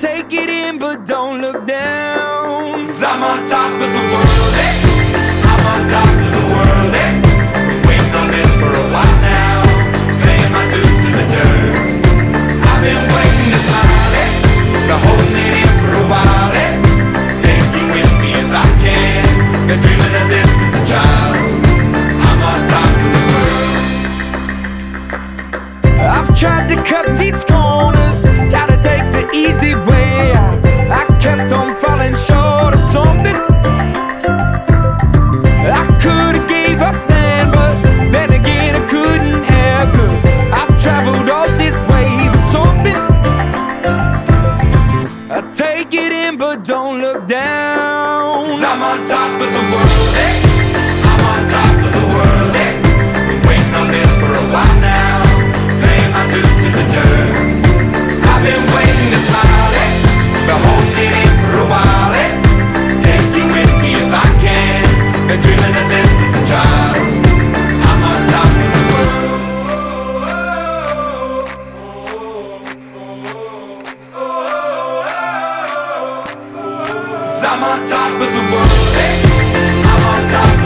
Take it in, but don't look down. Cause I'm on top of the world. but don't look down. i I'm on top of the world. Hey. Cause I'm on top of the world hey, I'm on top